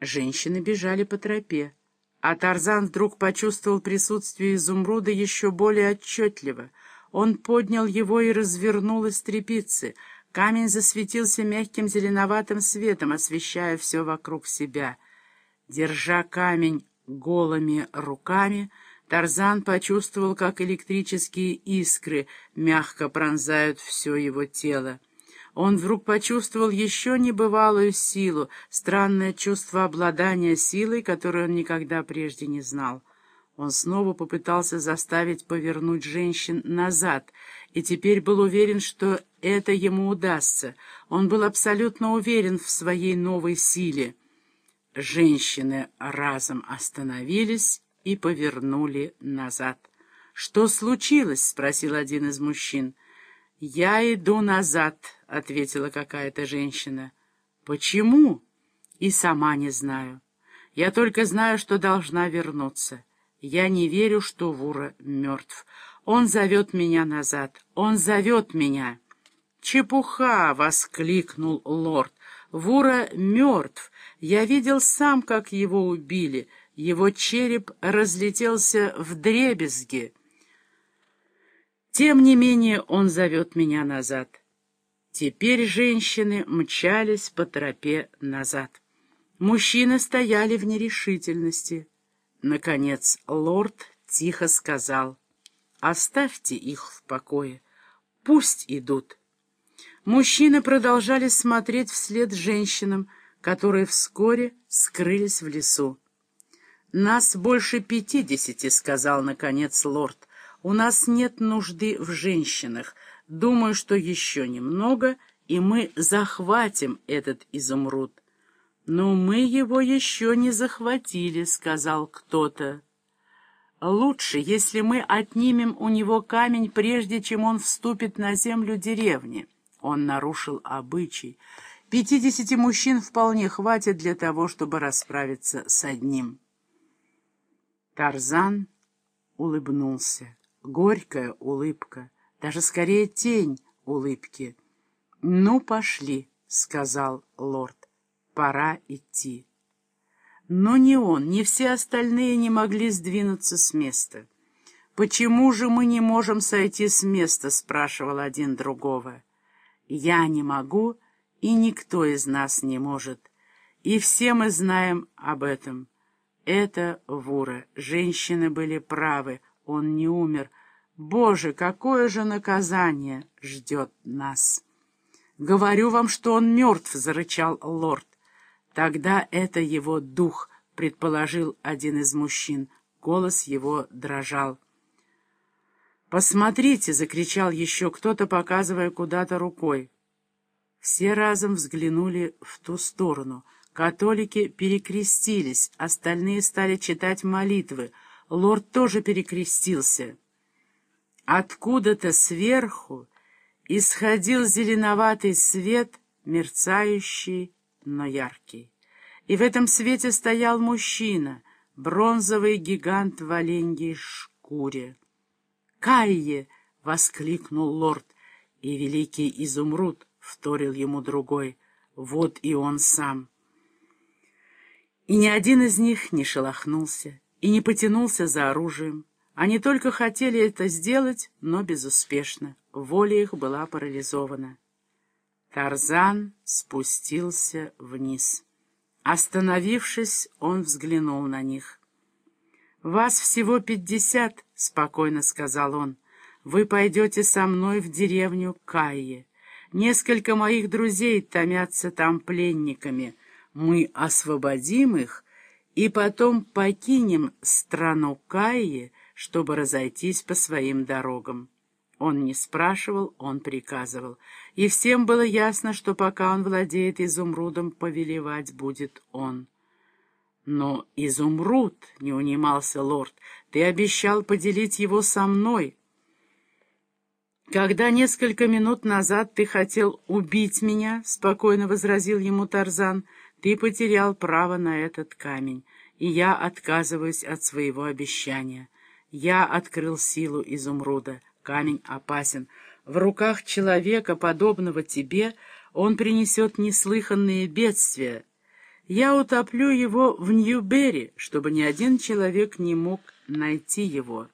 Женщины бежали по тропе, а Тарзан вдруг почувствовал присутствие изумруда еще более отчетливо. Он поднял его и развернул из трепицы. Камень засветился мягким зеленоватым светом, освещая все вокруг себя. Держа камень голыми руками, Тарзан почувствовал, как электрические искры мягко пронзают все его тело. Он вдруг почувствовал еще небывалую силу, странное чувство обладания силой, которую он никогда прежде не знал. Он снова попытался заставить повернуть женщин назад, и теперь был уверен, что это ему удастся. Он был абсолютно уверен в своей новой силе. Женщины разом остановились и повернули назад. «Что случилось?» — спросил один из мужчин. «Я иду назад», — ответила какая-то женщина. «Почему?» «И сама не знаю. Я только знаю, что должна вернуться. Я не верю, что Вура мертв. Он зовет меня назад. Он зовет меня». «Чепуха!» — воскликнул лорд. «Вура мертв. Я видел сам, как его убили. Его череп разлетелся в дребезги». Тем не менее он зовет меня назад. Теперь женщины мчались по тропе назад. Мужчины стояли в нерешительности. Наконец лорд тихо сказал, «Оставьте их в покое, пусть идут». Мужчины продолжали смотреть вслед женщинам, которые вскоре скрылись в лесу. «Нас больше пятидесяти», — сказал, наконец, лорд. У нас нет нужды в женщинах. Думаю, что еще немного, и мы захватим этот изумруд. Но мы его еще не захватили, сказал кто-то. Лучше, если мы отнимем у него камень, прежде чем он вступит на землю деревни. Он нарушил обычай. Пятидесяти мужчин вполне хватит для того, чтобы расправиться с одним. Тарзан улыбнулся горькая улыбка, даже скорее тень улыбки. «Ну, пошли», — сказал лорд, — «пора идти». Но ни он, ни все остальные не могли сдвинуться с места. «Почему же мы не можем сойти с места?» — спрашивал один другого. «Я не могу, и никто из нас не может. И все мы знаем об этом. Это Вура. Женщины были правы, он не умер, Боже, какое же наказание ждет нас! «Говорю вам, что он мертв!» — зарычал лорд. «Тогда это его дух», — предположил один из мужчин. Голос его дрожал. «Посмотрите!» — закричал еще кто-то, показывая куда-то рукой. Все разом взглянули в ту сторону. Католики перекрестились, остальные стали читать молитвы. Лорд тоже перекрестился. Откуда-то сверху исходил зеленоватый свет, мерцающий, но яркий. И в этом свете стоял мужчина, бронзовый гигант в оленьей шкуре. «Кайе!» — воскликнул лорд, и великий изумруд вторил ему другой. Вот и он сам. И ни один из них не шелохнулся и не потянулся за оружием. Они только хотели это сделать, но безуспешно. Воля их была парализована. Тарзан спустился вниз. Остановившись, он взглянул на них. «Вас всего пятьдесят», — спокойно сказал он. «Вы пойдете со мной в деревню Кайе. Несколько моих друзей томятся там пленниками. Мы освободим их и потом покинем страну Кайе, чтобы разойтись по своим дорогам. Он не спрашивал, он приказывал. И всем было ясно, что пока он владеет изумрудом, повелевать будет он. «Но изумруд», — не унимался лорд, — «ты обещал поделить его со мной». «Когда несколько минут назад ты хотел убить меня», — спокойно возразил ему Тарзан, — «ты потерял право на этот камень, и я отказываюсь от своего обещания». Я открыл силу изумруда. Камень опасен. В руках человека, подобного тебе, он принесет неслыханные бедствия. Я утоплю его в Нью-Берри, чтобы ни один человек не мог найти его».